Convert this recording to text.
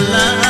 la